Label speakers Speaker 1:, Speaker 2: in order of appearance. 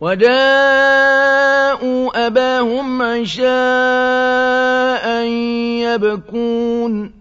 Speaker 1: وَجَاءُوا أَبَاهُمْ عِشَاءً يَبْكُونَ